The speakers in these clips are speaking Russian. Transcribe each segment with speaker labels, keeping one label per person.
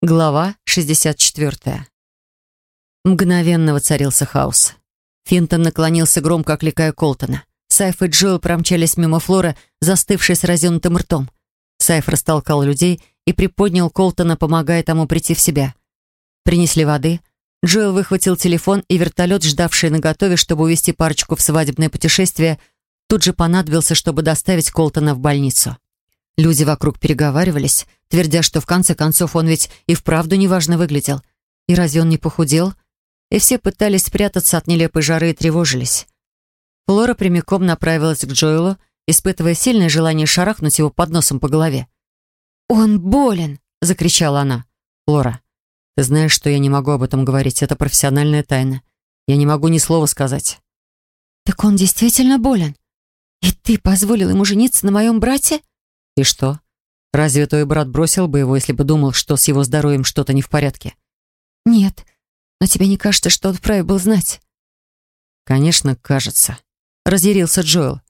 Speaker 1: Глава 64. Мгновенно воцарился хаос. Финтон наклонился, громко окликая Колтона. Сайф и Джоэл промчались мимо Флора, застывшей с разъемным ртом. Сайф растолкал людей и приподнял Колтона, помогая тому прийти в себя. Принесли воды. Джоэл выхватил телефон, и вертолет, ждавший наготове, чтобы увезти парочку в свадебное путешествие, тут же понадобился, чтобы доставить Колтона в больницу. Люди вокруг переговаривались, твердя, что в конце концов он ведь и вправду неважно выглядел. И разве он не похудел? И все пытались спрятаться от нелепой жары и тревожились. Флора прямиком направилась к Джоэлу, испытывая сильное желание шарахнуть его под носом по голове. «Он болен!» — закричала она. «Флора, ты знаешь, что я не могу об этом говорить. Это профессиональная тайна. Я не могу ни слова сказать».
Speaker 2: «Так он действительно болен? И ты позволил ему жениться на моем брате?»
Speaker 1: И что? Разве твой брат бросил бы его, если бы думал, что с его здоровьем что-то не в порядке?
Speaker 2: Нет, но тебе не кажется, что он вправе был знать?
Speaker 1: Конечно, кажется. Разъярился Джоэл.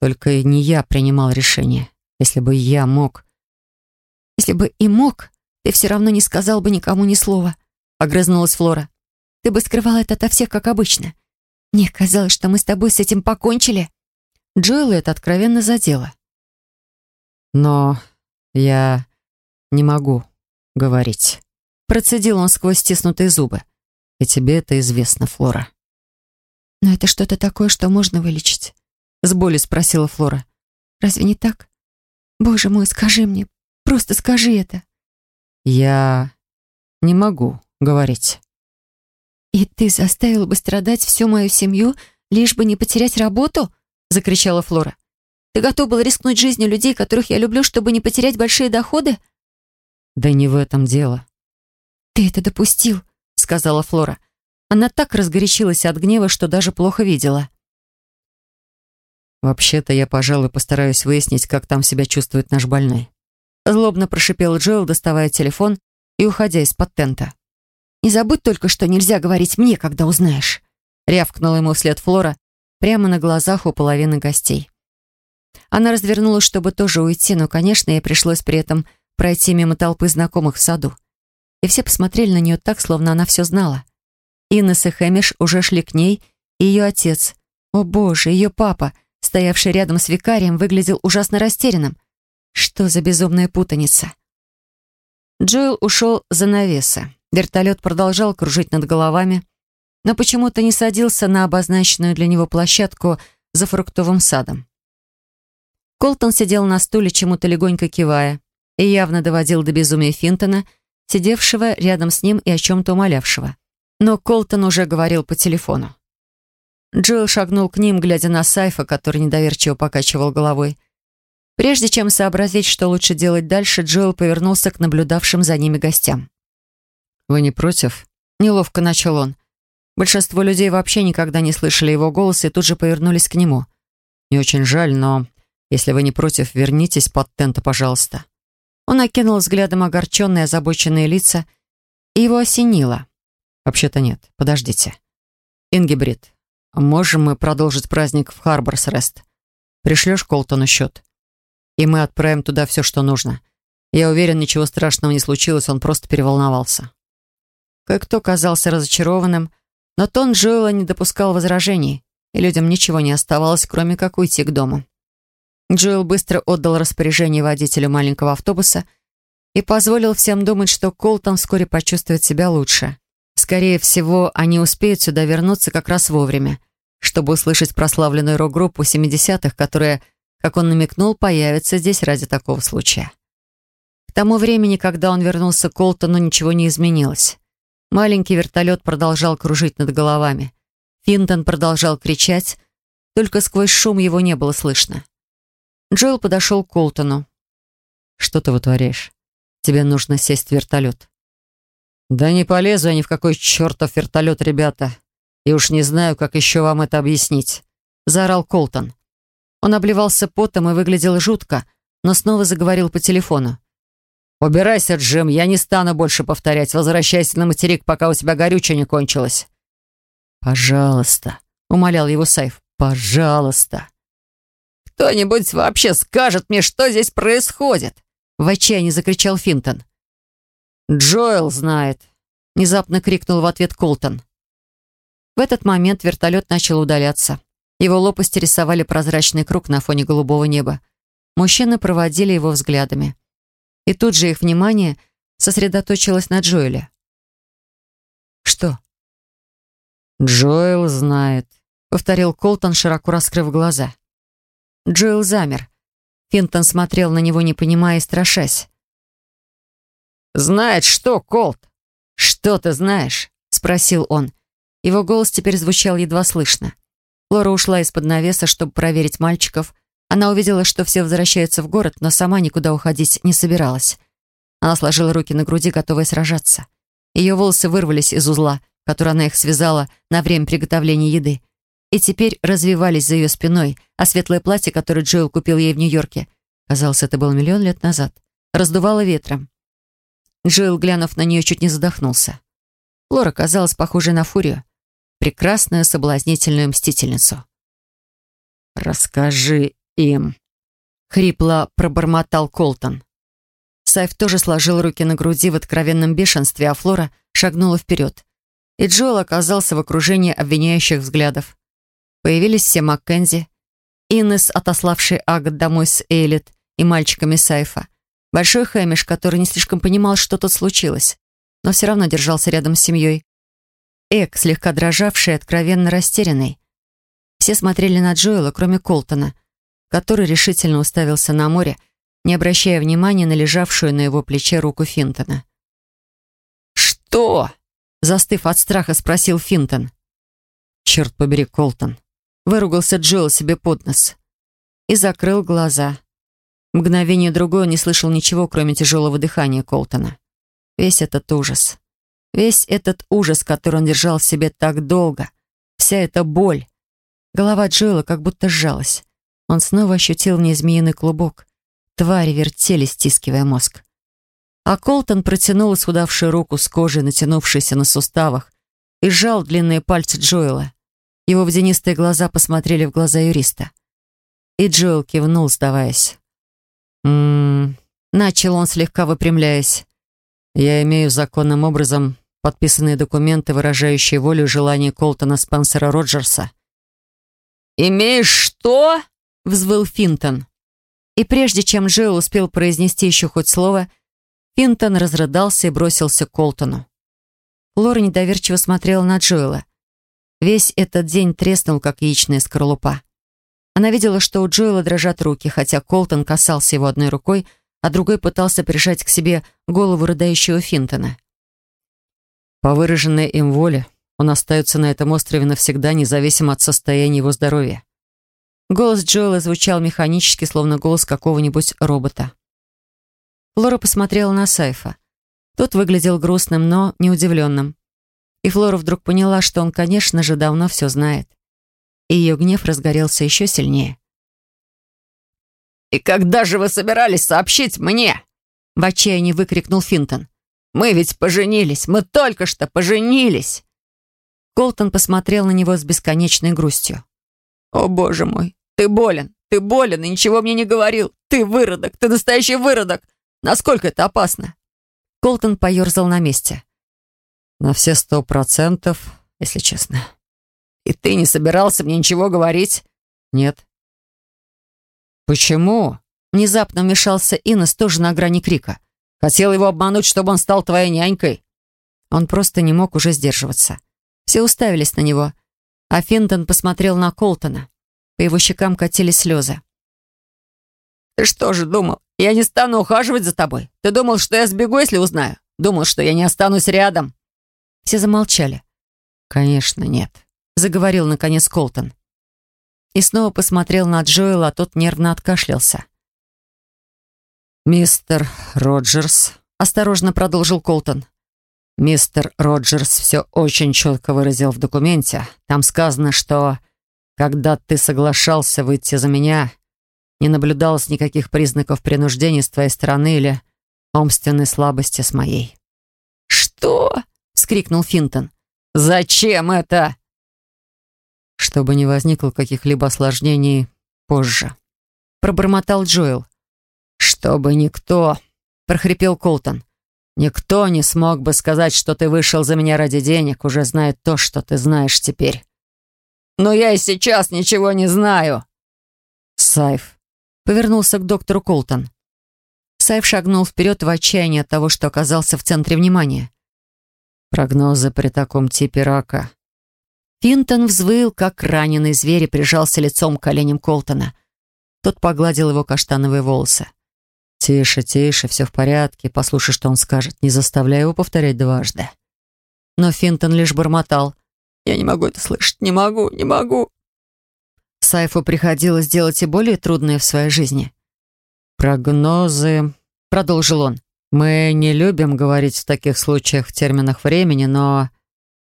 Speaker 1: Только не я принимал решение. Если бы я мог...
Speaker 2: Если бы и мог, ты все равно не сказал бы никому ни слова. Огрызнулась Флора. Ты бы скрывал это ото всех, как обычно. Мне казалось, что мы с тобой с этим покончили.
Speaker 1: Джоэл это откровенно задело. Но я не могу говорить. Процедил он сквозь стиснутые зубы. И тебе это известно, Флора.
Speaker 2: Но это что-то такое, что можно вылечить? С болью спросила Флора. Разве не так? Боже мой, скажи мне, просто скажи это.
Speaker 1: Я не могу говорить.
Speaker 2: «И ты заставил бы страдать всю мою семью, лишь бы не потерять работу?» — закричала Флора. Ты готов был рискнуть жизнью людей, которых я люблю, чтобы не потерять большие доходы?»
Speaker 1: «Да не в этом дело».
Speaker 2: «Ты это допустил», — сказала Флора. Она так разгорячилась от гнева, что даже плохо видела.
Speaker 1: «Вообще-то я, пожалуй, постараюсь выяснить, как там себя чувствует наш больной». Злобно прошипел Джоэл, доставая телефон и уходя из-под тента.
Speaker 2: «Не забудь только, что нельзя говорить мне, когда узнаешь», — рявкнула ему вслед Флора прямо на глазах у половины гостей. Она развернулась, чтобы тоже уйти, но, конечно, ей пришлось при этом пройти мимо толпы знакомых в саду. И все посмотрели на нее так, словно она все знала. Иннес и Хэмиш уже шли к ней, и ее отец, о боже, ее папа, стоявший рядом с викарием, выглядел ужасно растерянным. Что за безумная путаница? Джоэл ушел за навесы. Вертолет продолжал кружить над головами, но почему-то не садился на обозначенную для него площадку за фруктовым садом. Колтон сидел на стуле, чему-то легонько кивая, и явно доводил до безумия Финтона, сидевшего рядом с ним и о чем-то умолявшего. Но Колтон уже говорил по телефону. Джилл шагнул к ним, глядя на Сайфа, который недоверчиво покачивал головой. Прежде чем сообразить, что лучше делать дальше, Джилл повернулся к наблюдавшим за ними гостям.
Speaker 1: «Вы не против?» — неловко начал он. Большинство людей вообще никогда не слышали его голос и тут же повернулись к нему. «Не очень жаль, но если вы не против, вернитесь под тента, пожалуйста». Он окинул взглядом огорченные, озабоченные лица, и его осенило. «Вообще-то нет. Подождите. Ингибрид, можем мы продолжить праздник в Харборс Рест? Пришлешь Колтону счет? И мы отправим туда все, что нужно. Я уверен, ничего страшного не случилось, он просто переволновался». Кое-кто казался разочарованным, но тон Джоэла не допускал возражений, и людям ничего не оставалось, кроме как уйти к дому. Джоэл быстро отдал распоряжение водителю маленького автобуса и позволил всем думать, что Колтон вскоре почувствует себя лучше. Скорее всего, они успеют сюда вернуться как раз вовремя, чтобы услышать прославленную рок-группу 70-х, которая, как он намекнул, появится здесь ради такого случая. К тому времени, когда он вернулся к Колтону, ничего не изменилось. Маленький вертолет продолжал кружить над головами. Финтон продолжал кричать, только сквозь шум его не было слышно. Джоэл подошел к Колтону. «Что ты вытворяешь? Тебе нужно сесть в вертолет». «Да не полезу я ни в какой чертов вертолет, ребята. И уж не знаю, как еще вам это объяснить», — заорал Колтон. Он обливался потом и выглядел жутко, но снова заговорил по телефону. «Убирайся, Джим, я не стану больше повторять. Возвращайся на материк, пока у тебя горючее не кончилось». «Пожалуйста», — умолял его Сайф, — «пожалуйста». «Джоэл знает!» — внезапно крикнул в ответ Колтон. В этот момент вертолет начал удаляться. Его лопасти рисовали прозрачный круг на фоне голубого неба. Мужчины проводили его взглядами. И тут же их внимание сосредоточилось на Джоэле. «Что?» «Джоэл знает», — повторил Колтон, широко раскрыв глаза. Джоэл замер. Финтон смотрел на него, не понимая и страшась. «Знает что, Колт?» «Что ты знаешь?» — спросил он. Его голос теперь звучал едва слышно. Лора ушла из-под навеса, чтобы проверить мальчиков. Она увидела, что все возвращаются в город, но сама никуда уходить не собиралась. Она сложила руки на груди, готовая сражаться. Ее волосы вырвались из узла, который она их связала на время приготовления еды, и теперь развивались за ее спиной, а светлое платье, которое Джоэл купил ей в Нью-Йорке, казалось, это было миллион лет назад, раздувало ветром. Джоэл, глянув на нее, чуть не задохнулся. Лора казалась похожей на фурию прекрасную соблазнительную мстительницу. «Расскажи им», — хрипло пробормотал Колтон. Сайф тоже сложил руки на груди в откровенном бешенстве, а Флора шагнула вперед. И Джоэл оказался в окружении обвиняющих взглядов. Появились все Маккензи, Иннес, отославший Агат домой с Эйлит и мальчиками Сайфа, Большой Хэмиш, который не слишком понимал, что тут случилось, но все равно держался рядом с семьей, Эк, слегка дрожавший, откровенно растерянный. Все смотрели на Джоэла, кроме Колтона, который решительно уставился на море, не обращая внимания на лежавшую на его плече руку Финтона. «Что?» — застыв от страха, спросил Финтон. «Черт побери, Колтон!» — выругался Джоэл себе под нос и закрыл глаза. Мгновение другое не слышал ничего, кроме тяжелого дыхания Колтона. Весь этот ужас. Весь этот ужас, который он держал в себе так долго, вся эта боль. Голова Джоэла как будто сжалась. Он снова ощутил в змеиный клубок. Твари вертели, стискивая мозг. А Колтон протянул исхудавшую руку с кожей, натянувшейся на суставах, и сжал длинные пальцы Джоэла. Его водянистые глаза посмотрели в глаза юриста. И Джоэл кивнул, сдаваясь. «М-м-м...» Начал он, слегка выпрямляясь. «Я имею законным образом подписанные документы, выражающие волю и желание Колтона Спенсера Роджерса. «Имеешь что?» — взвыл Финтон. И прежде чем Джоэл успел произнести еще хоть слово, Финтон разрыдался и бросился к Колтону. Лора недоверчиво смотрела на Джоэла. Весь этот день треснул, как яичная скорлупа. Она видела, что у Джоэла дрожат руки, хотя Колтон касался его одной рукой, а другой пытался прижать к себе голову рыдающего Финтона. По выраженной им воле, он остается на этом острове навсегда, независимо от состояния его здоровья. Голос Джоэла звучал механически, словно голос какого-нибудь робота. Флора посмотрела на Сайфа. Тот выглядел грустным, но не удивленным. И Флора вдруг поняла, что он, конечно же, давно все знает. И ее гнев разгорелся еще сильнее. «И когда же вы собирались сообщить мне?» В отчаянии выкрикнул Финтон. Мы ведь поженились, мы только что поженились!» Колтон посмотрел на него с бесконечной грустью. «О, боже мой, ты болен, ты болен и ничего мне не говорил. Ты выродок, ты настоящий выродок. Насколько это опасно?» Колтон поерзал на месте. «На все сто процентов, если честно». «И ты не собирался мне ничего говорить?» «Нет». «Почему?» Внезапно вмешался Иннес тоже на грани крика. Хотел его обмануть, чтобы он стал твоей нянькой». Он просто не мог уже сдерживаться. Все уставились на него, а Финтон посмотрел на Колтона. По его щекам катились слезы. «Ты что же думал, я не стану ухаживать за тобой? Ты думал, что я сбегу, если узнаю? Думал, что я не останусь рядом?» Все замолчали. «Конечно, нет», — заговорил наконец Колтон. И снова посмотрел на Джоэла, а тот нервно откашлялся. «Мистер Роджерс», — осторожно продолжил Колтон. «Мистер Роджерс все очень четко выразил в документе. Там сказано, что когда ты соглашался выйти за меня, не наблюдалось никаких признаков принуждения с твоей стороны или умственной слабости с моей». «Что?» — вскрикнул Финтон. «Зачем это?» «Чтобы не возникло каких-либо осложнений позже», — пробормотал Джоэл. «Чтобы никто», — прохрипел Колтон, Никто не смог бы сказать, что ты вышел за меня ради денег, уже зная то, что ты знаешь теперь. Но я и сейчас ничего не знаю. Сайф повернулся к доктору Колтон. Сайф шагнул вперед в отчаянии от того, что оказался в центре внимания. Прогнозы при таком типе рака. Финтон взвыл, как раненый зверь, и прижался лицом к коленям Колтона. Тот погладил его каштановые волосы. «Тише, тише, все в порядке. Послушай, что он скажет. Не заставляй его повторять дважды». Но Финтон лишь бормотал. «Я не могу это слышать. Не могу, не могу». Сайфу приходилось делать и более трудное в своей жизни. «Прогнозы», — продолжил он. «Мы не любим говорить в таких случаях в терминах времени, но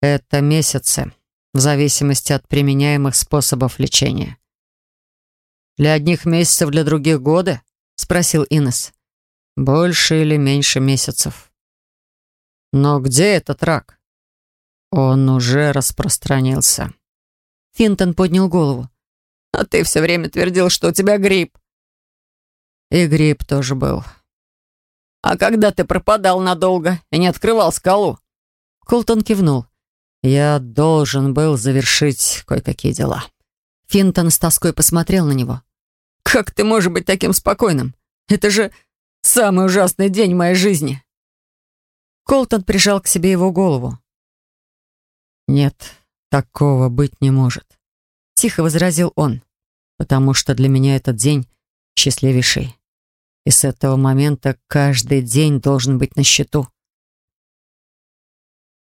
Speaker 1: это месяцы, в зависимости от применяемых способов лечения». «Для одних месяцев, для других годы?» спросил Инес. «Больше или меньше месяцев». «Но где этот рак?» «Он уже распространился». Финтон поднял голову. «А ты все время твердил, что у тебя грипп». «И грипп тоже был». «А когда ты пропадал надолго и не открывал скалу?» Колтон кивнул. «Я должен был завершить кое-какие дела». Финтон с тоской посмотрел на него. Как ты можешь быть таким спокойным? Это же самый ужасный день моей жизни!» Колтон прижал к себе его голову. «Нет, такого быть не может», — тихо возразил он, «потому что для меня этот день счастливейший. И с этого момента каждый день должен быть на счету».